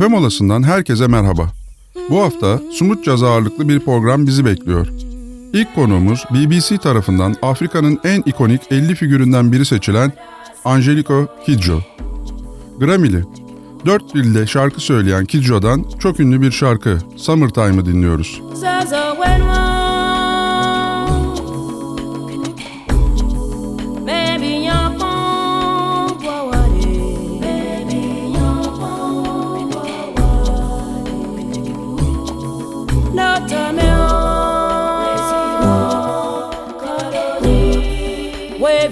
Kahve molasından herkese merhaba. Bu hafta Sumut Caz ağırlıklı bir program bizi bekliyor. İlk konuğumuz BBC tarafından Afrika'nın en ikonik 50 figüründen biri seçilen Angelico Kidjo. Grammy'li. Dört dilde şarkı söyleyen Kidjo'dan çok ünlü bir şarkı Summertime'ı dinliyoruz. Zaza,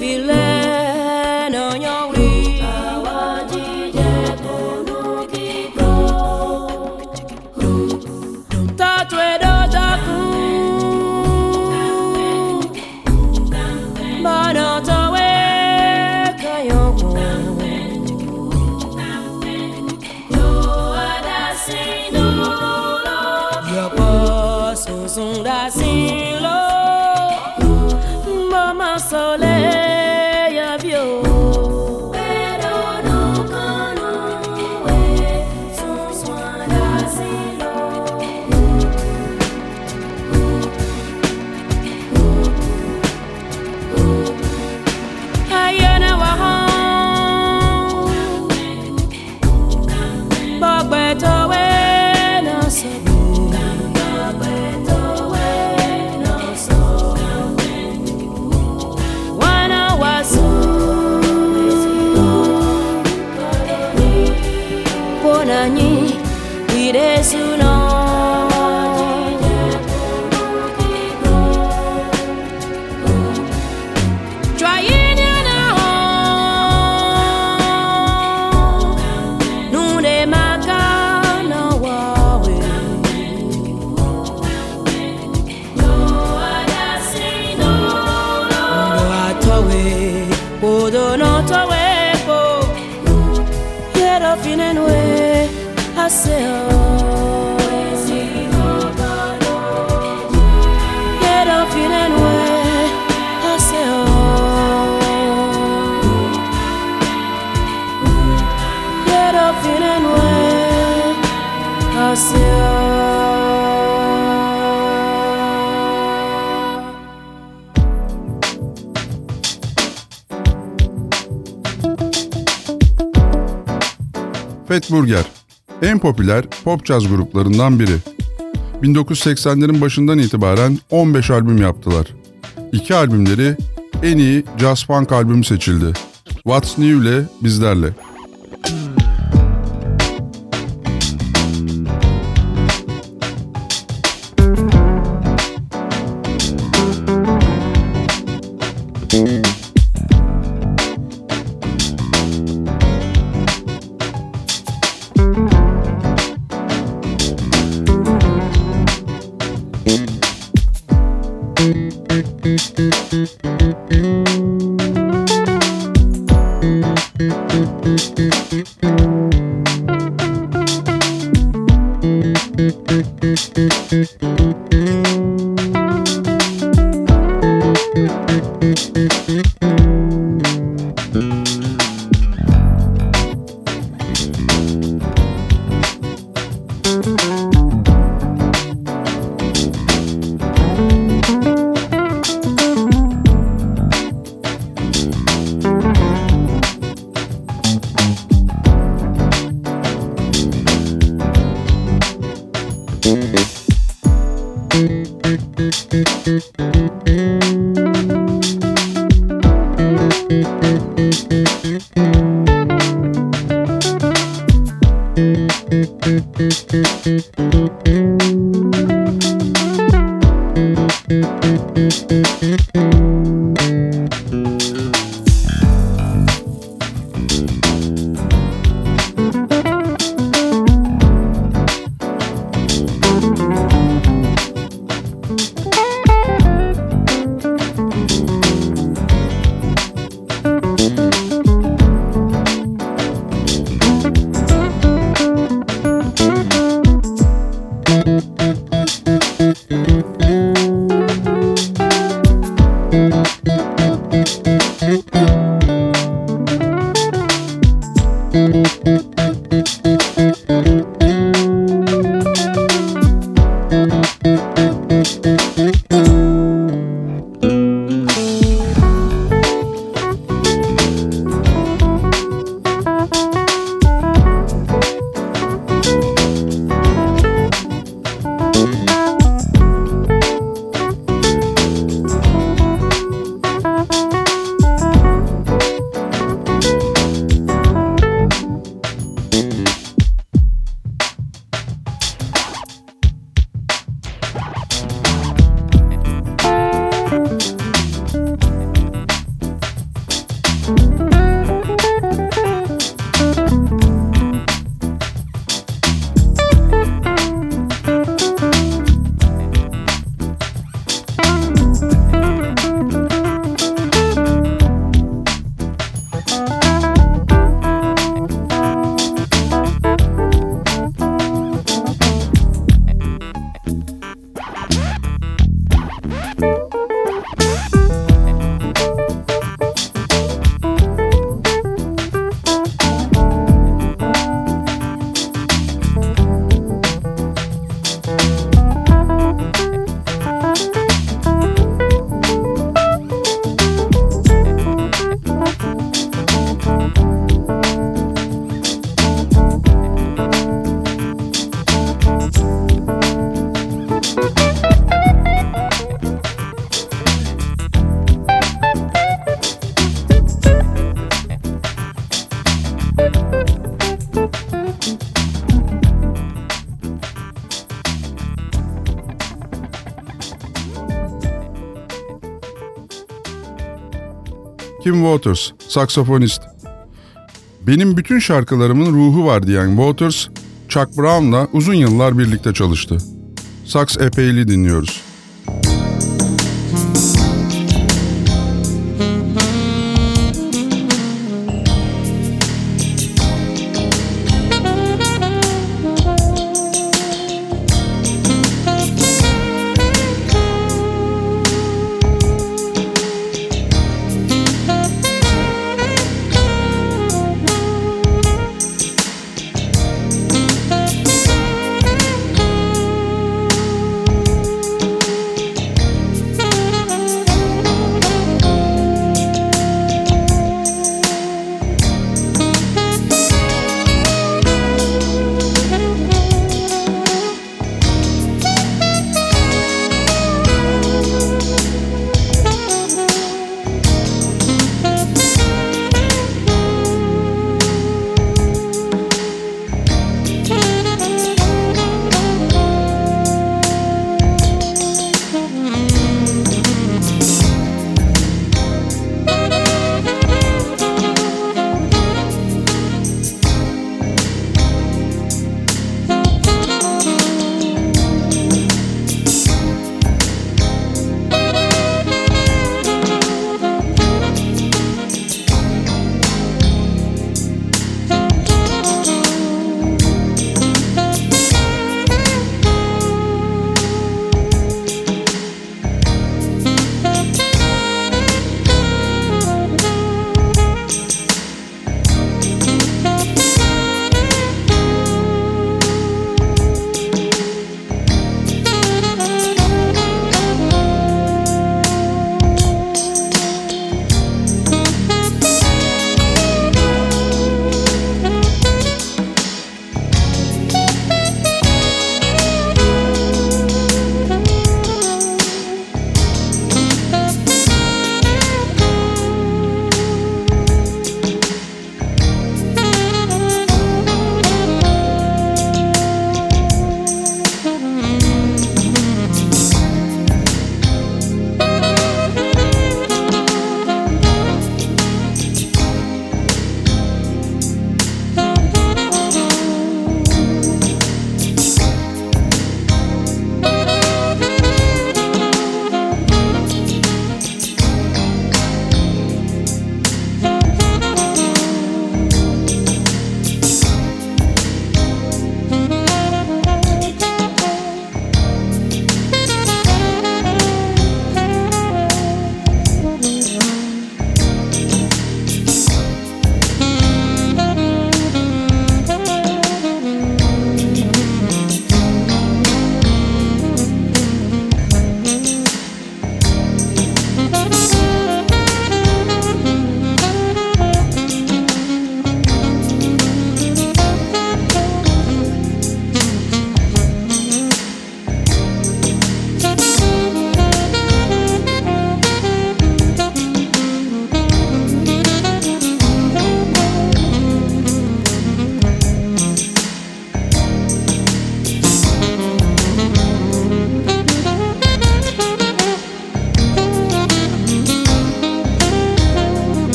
if you let Fat Burger, en popüler pop jazz gruplarından biri. 1980'lerin başından itibaren 15 albüm yaptılar. İki albümleri en iyi jazz funk albümü seçildi. What's New ile bizlerle. Thank you. Kim Waters, saksafonist. Benim bütün şarkılarımın ruhu var diyen Waters, Chuck Brown'la uzun yıllar birlikte çalıştı. Saks epeyli dinliyoruz.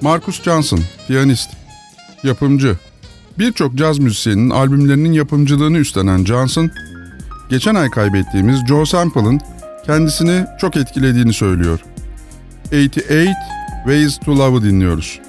Marcus Johnson, piyanist, yapımcı. Birçok caz müzisyeninin albümlerinin yapımcılığını üstlenen Johnson, geçen ay kaybettiğimiz Joe Sample'ın kendisini çok etkilediğini söylüyor. 88 Ways to Love'ı dinliyoruz.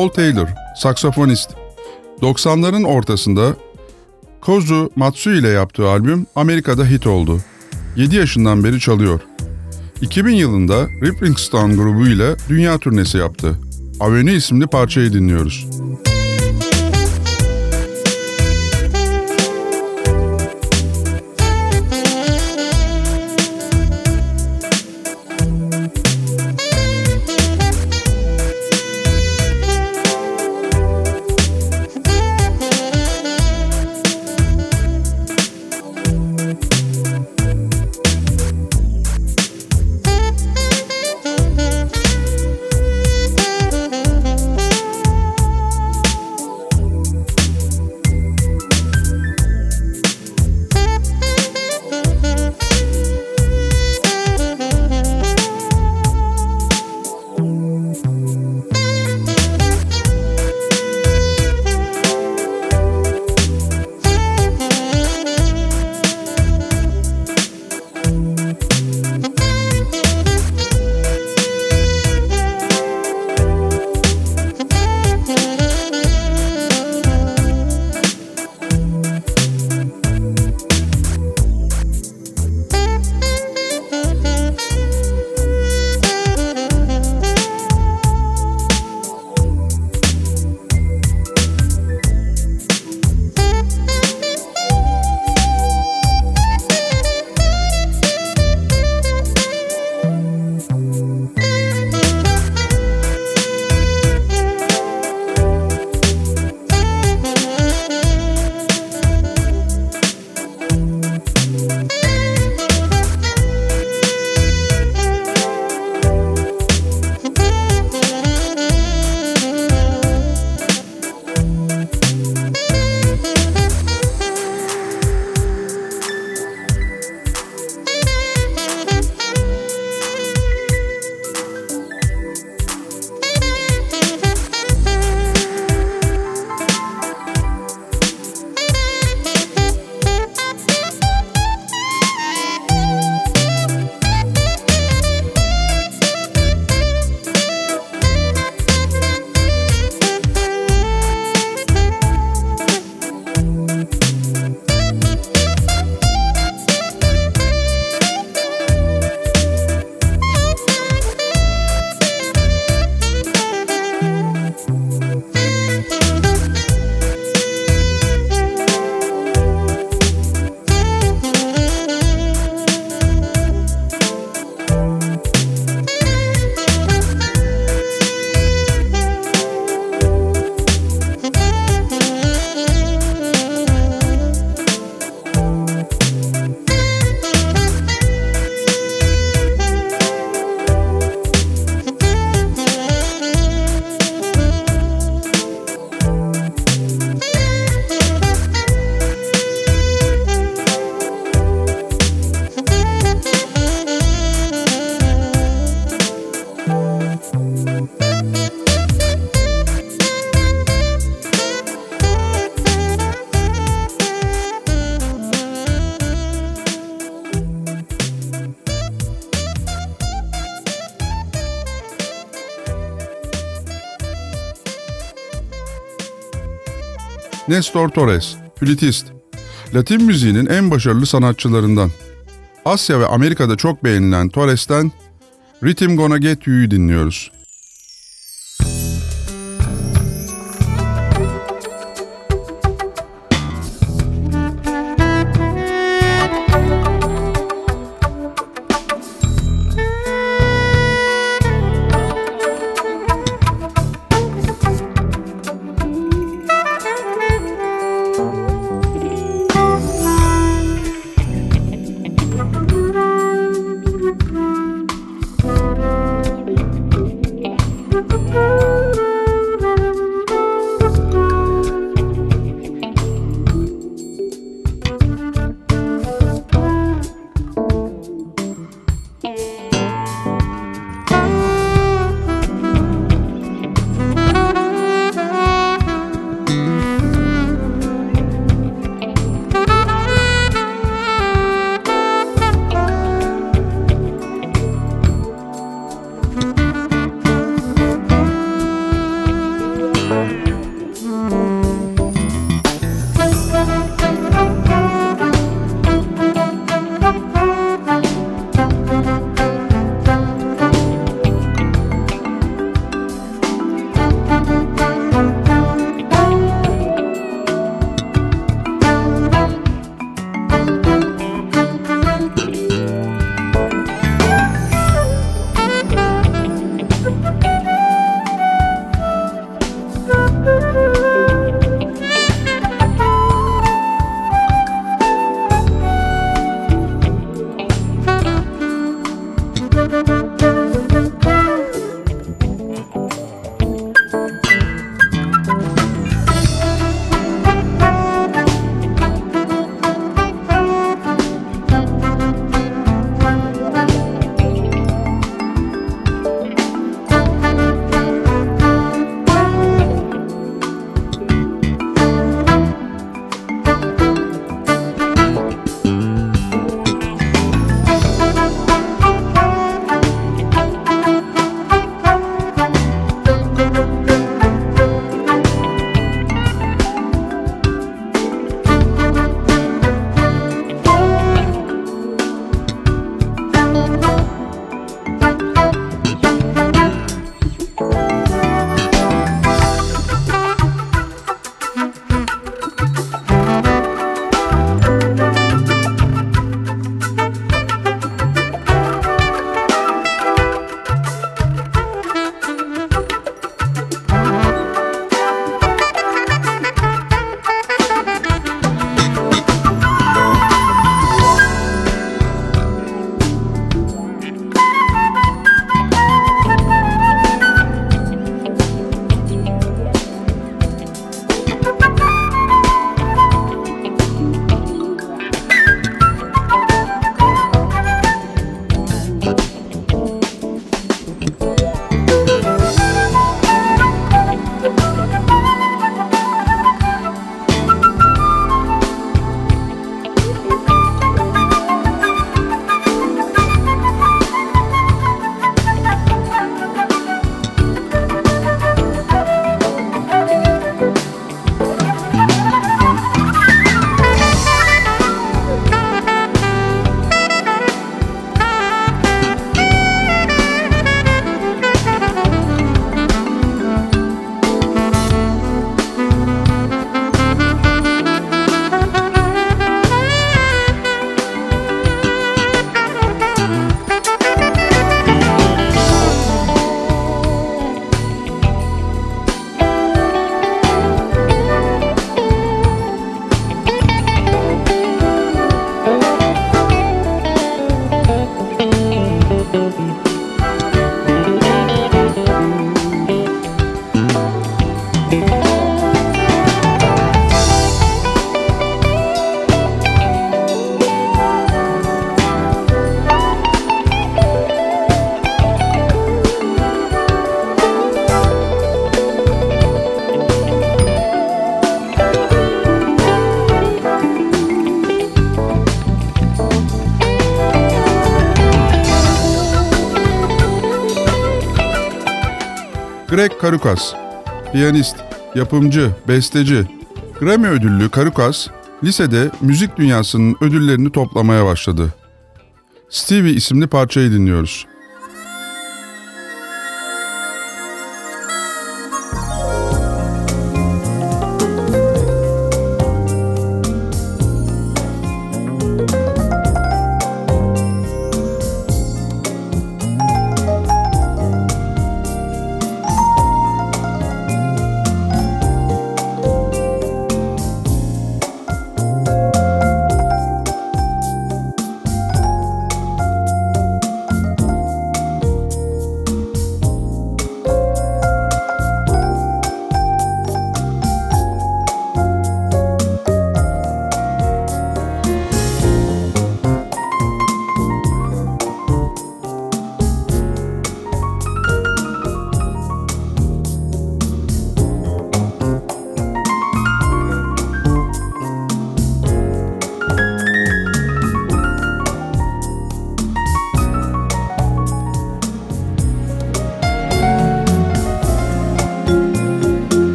Paul Taylor, saksafonist. 90'ların ortasında Kozu Matsui ile yaptığı albüm Amerika'da hit oldu. 7 yaşından beri çalıyor. 2000 yılında Rippling Stone grubu ile dünya turnesi yaptı. Avenue isimli parçayı dinliyoruz. Nestor Torres, flütist. Latin müziğinin en başarılı sanatçılarından. Asya ve Amerika'da çok beğenilen Torres'ten Rhythm Gonna Get You'yu dinliyoruz. Greg Karukas, piyanist, yapımcı, besteci, Grammy ödüllü Karukas, lisede müzik dünyasının ödüllerini toplamaya başladı. Stevie isimli parçayı dinliyoruz.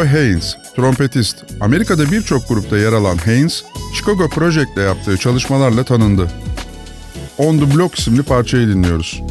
Roy Haynes, trompetist. Amerika'da birçok grupta yer alan Haynes, Chicago Project'le yaptığı çalışmalarla tanındı. On the Block isimli parçayı dinliyoruz.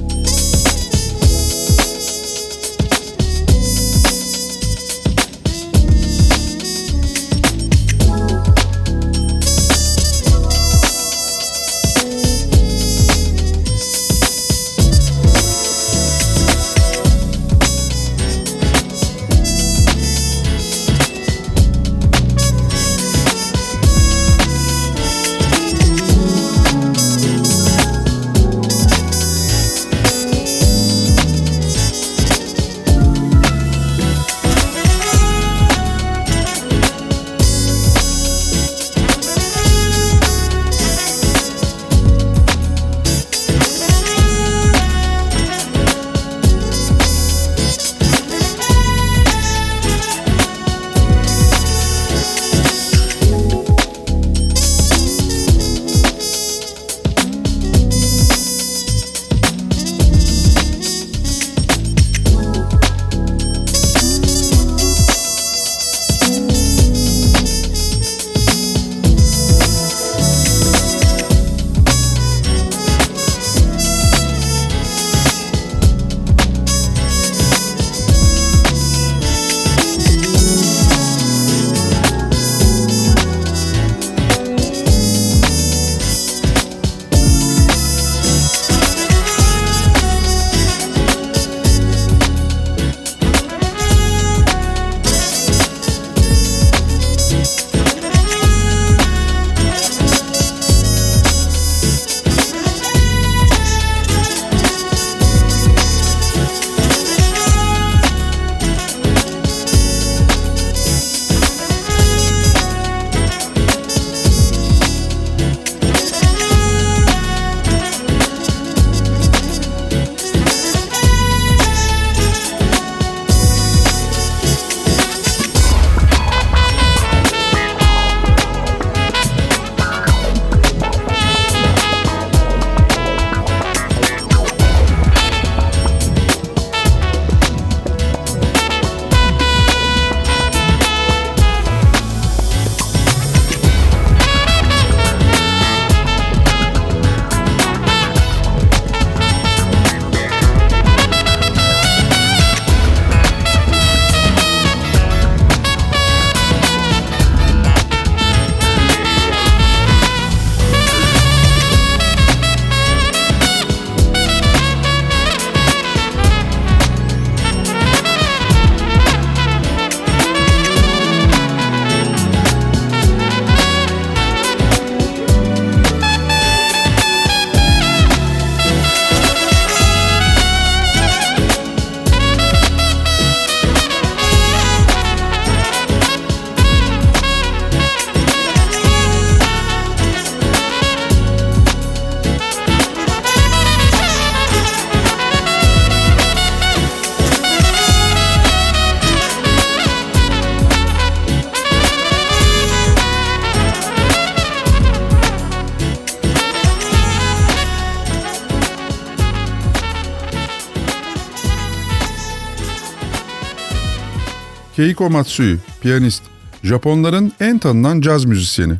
Keiko Matsui, piyanist, Japonların en tanınan caz müzisyeni.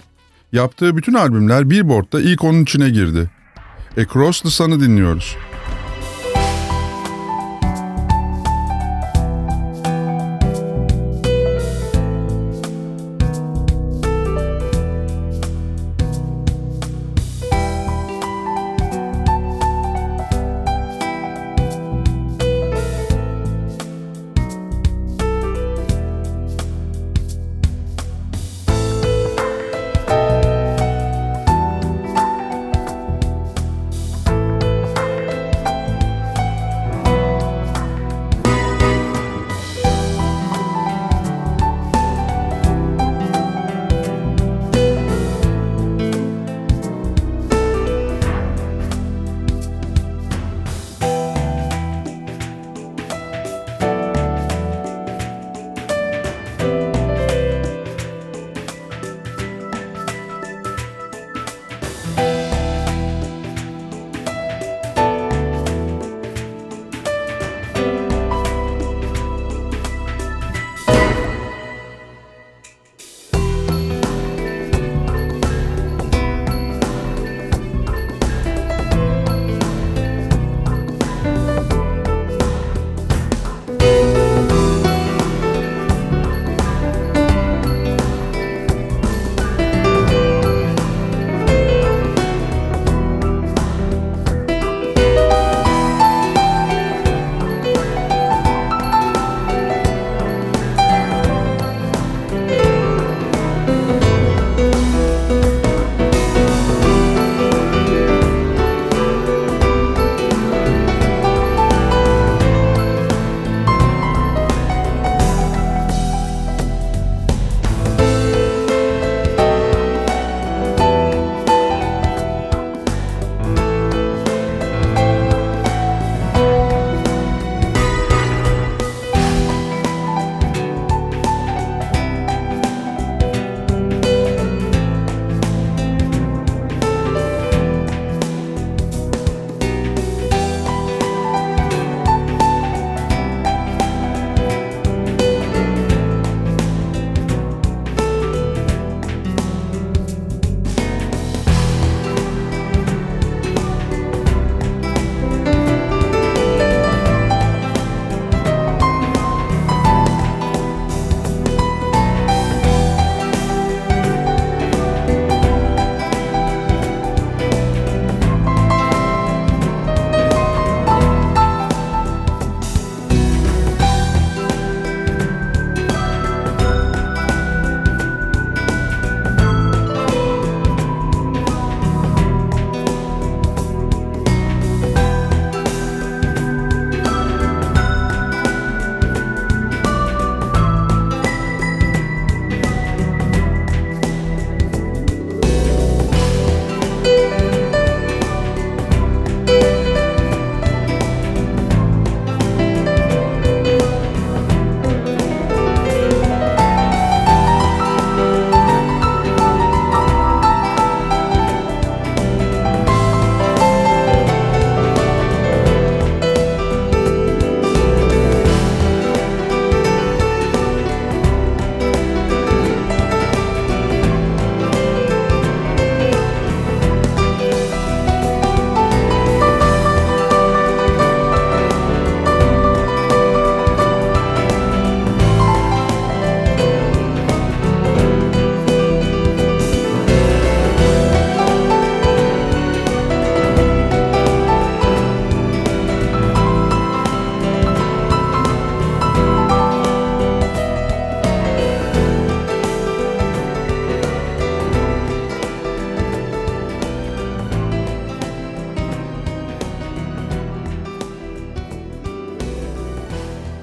Yaptığı bütün albümler Billboard'da ilk onun içine girdi. Across the Sun'ı dinliyoruz.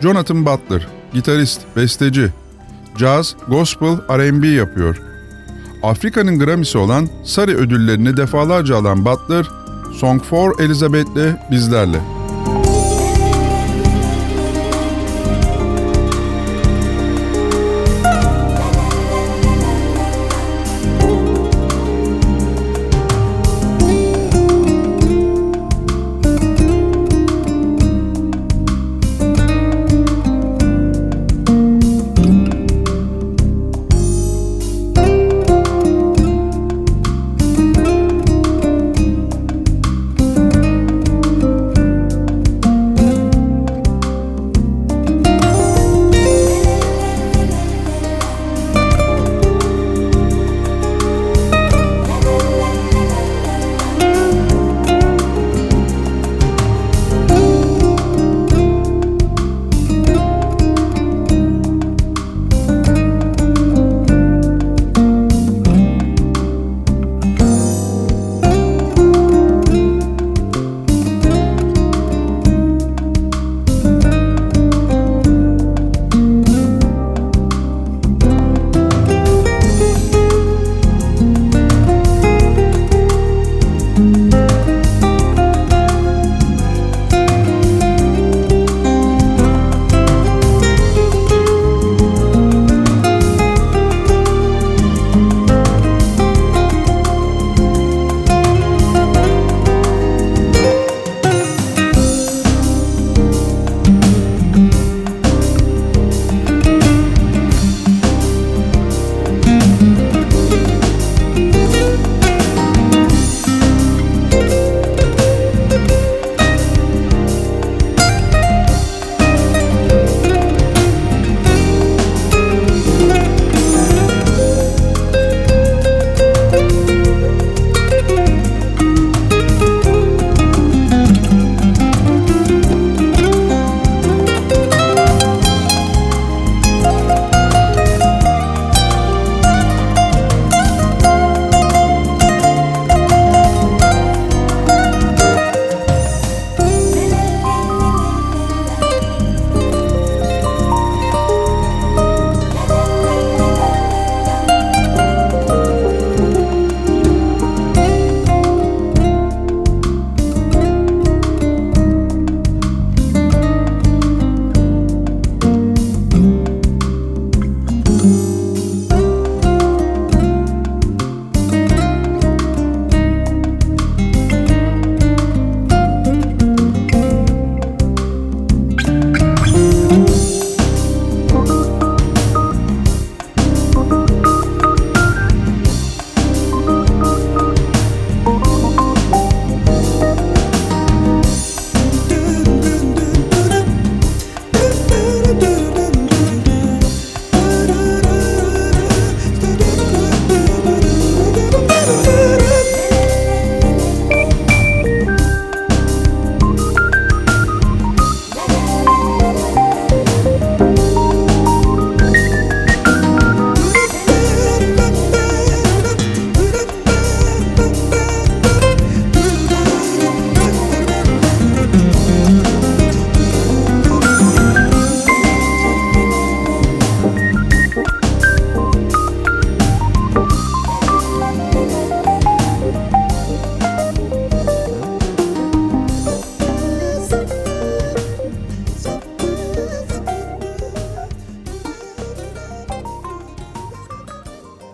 Jonathan Butler, gitarist, besteci, caz, gospel, R&B yapıyor. Afrika'nın Grammy'si olan Sari ödüllerini defalarca alan Butler, Song for Elizabeth'le bizlerle.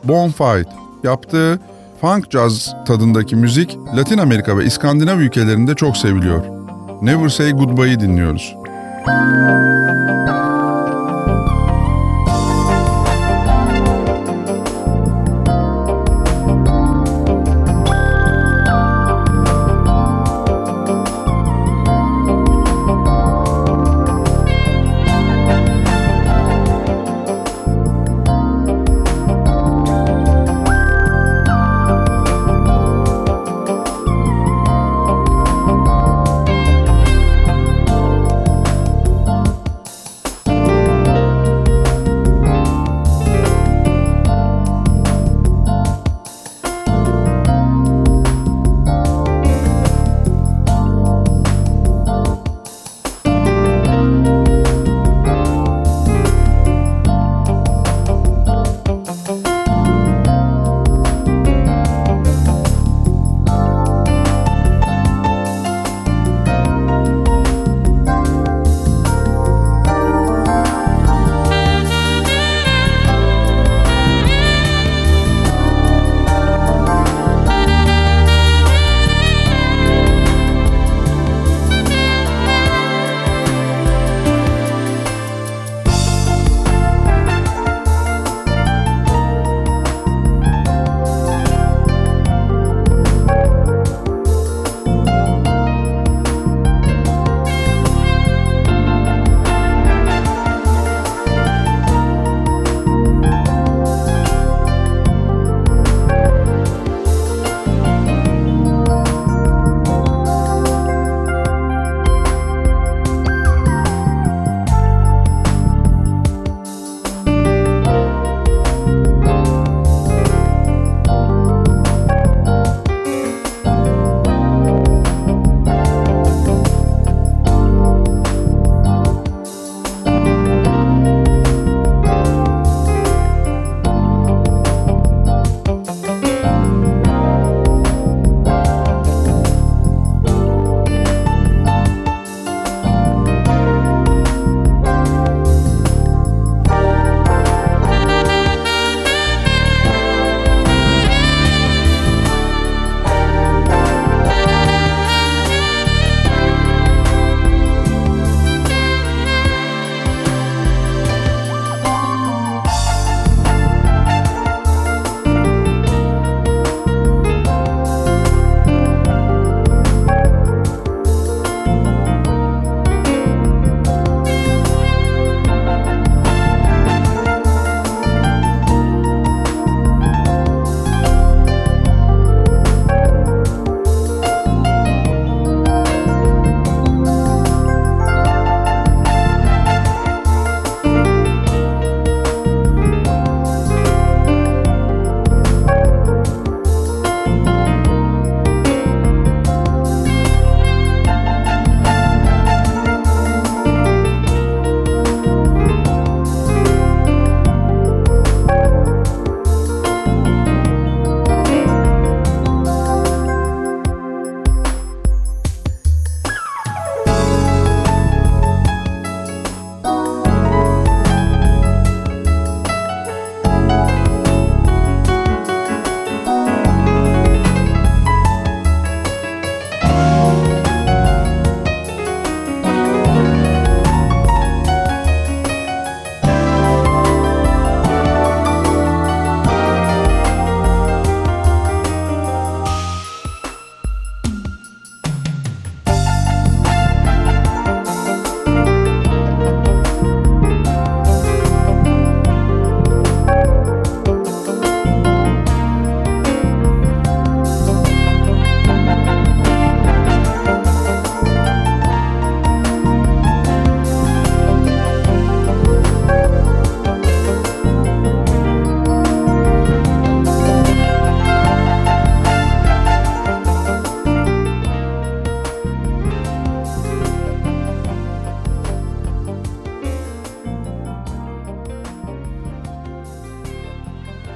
Bonfight yaptığı funk jazz tadındaki müzik Latin Amerika ve İskandinav ülkelerinde çok seviliyor. Never Say Goodbye'yi dinliyoruz.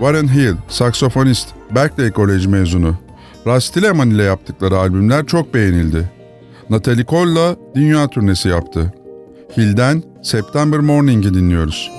Warren Hill, saksofonist, Berkeley College mezunu. Russ Tilleman ile yaptıkları albümler çok beğenildi. Natalie Cole'la dünya turnesi yaptı. Hill'den September Morning'i dinliyoruz.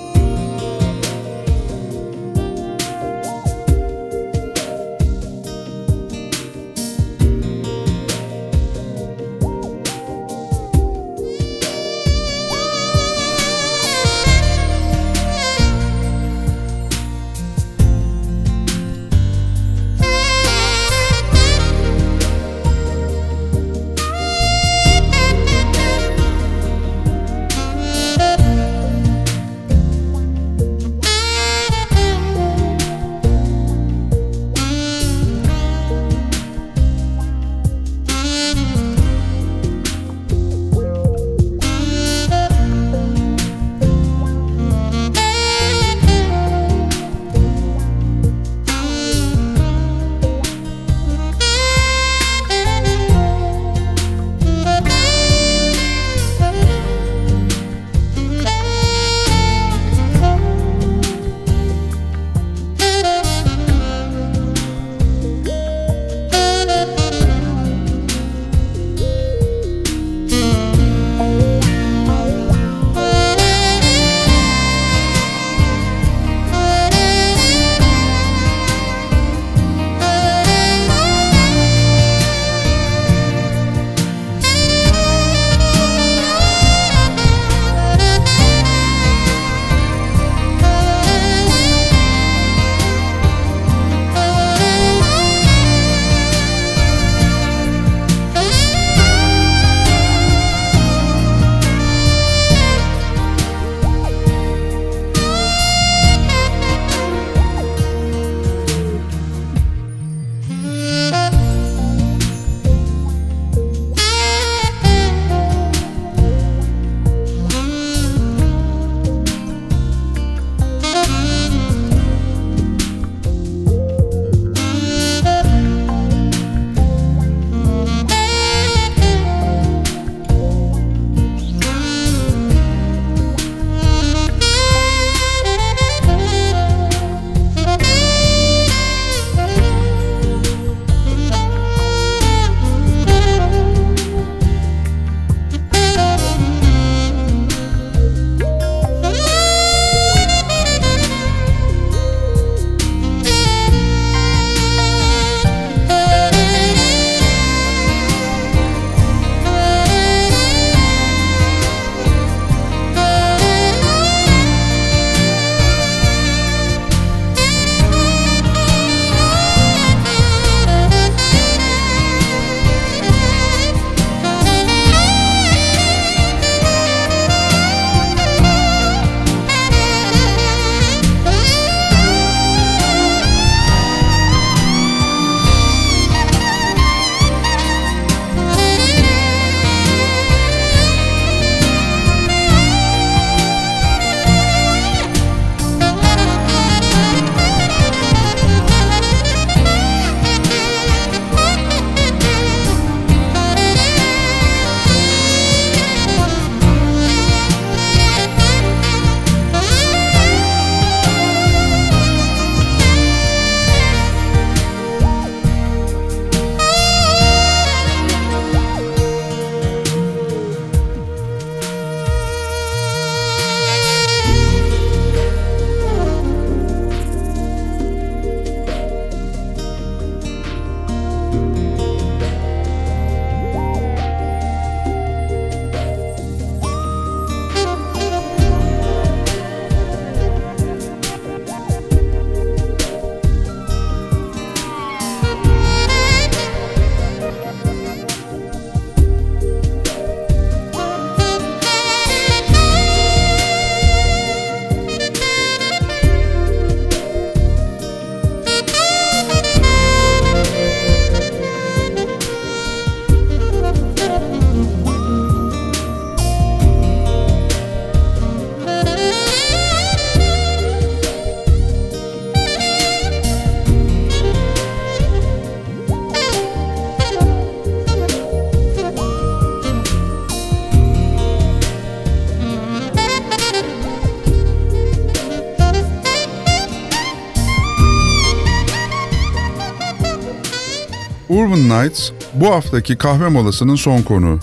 Nights bu haftaki kahve molasının son konuğu.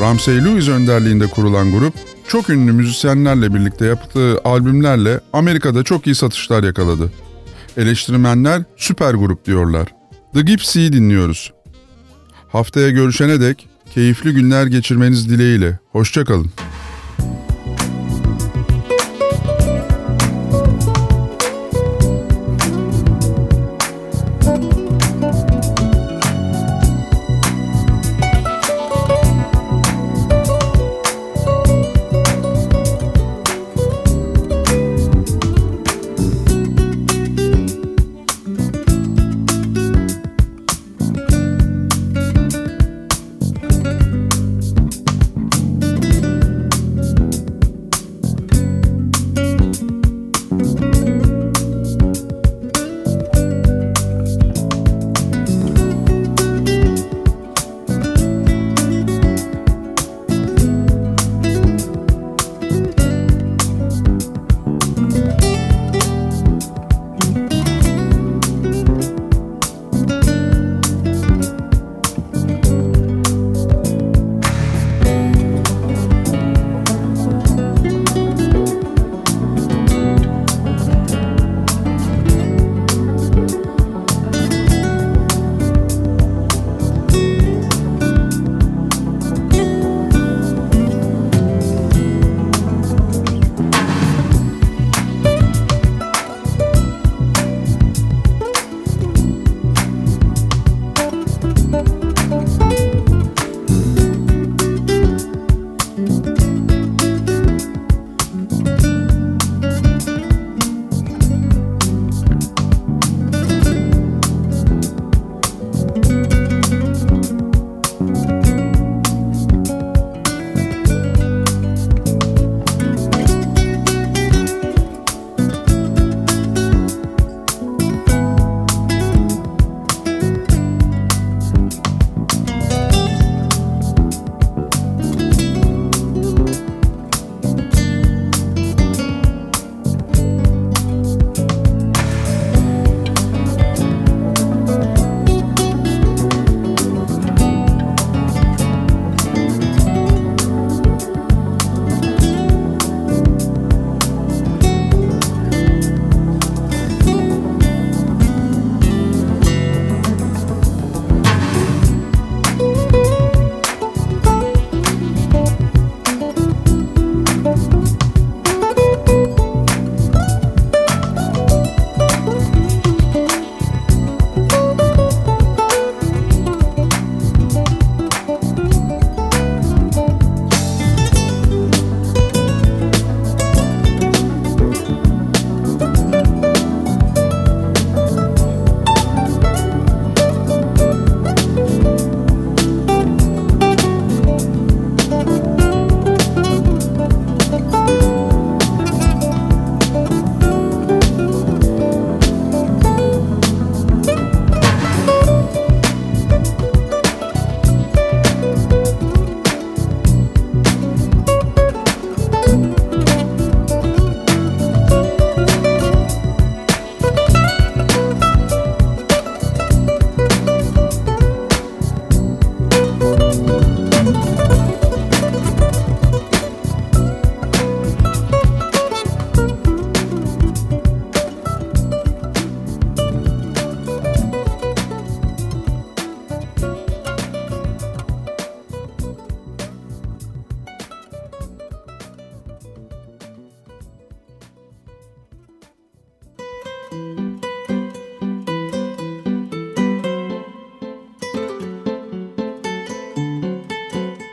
Ramsey Lewis önderliğinde kurulan grup çok ünlü müzisyenlerle birlikte yaptığı albümlerle Amerika'da çok iyi satışlar yakaladı. Eleştirmenler süper grup diyorlar. The Gypsy'yi dinliyoruz. Haftaya görüşene dek keyifli günler geçirmeniz dileğiyle. Hoşçakalın.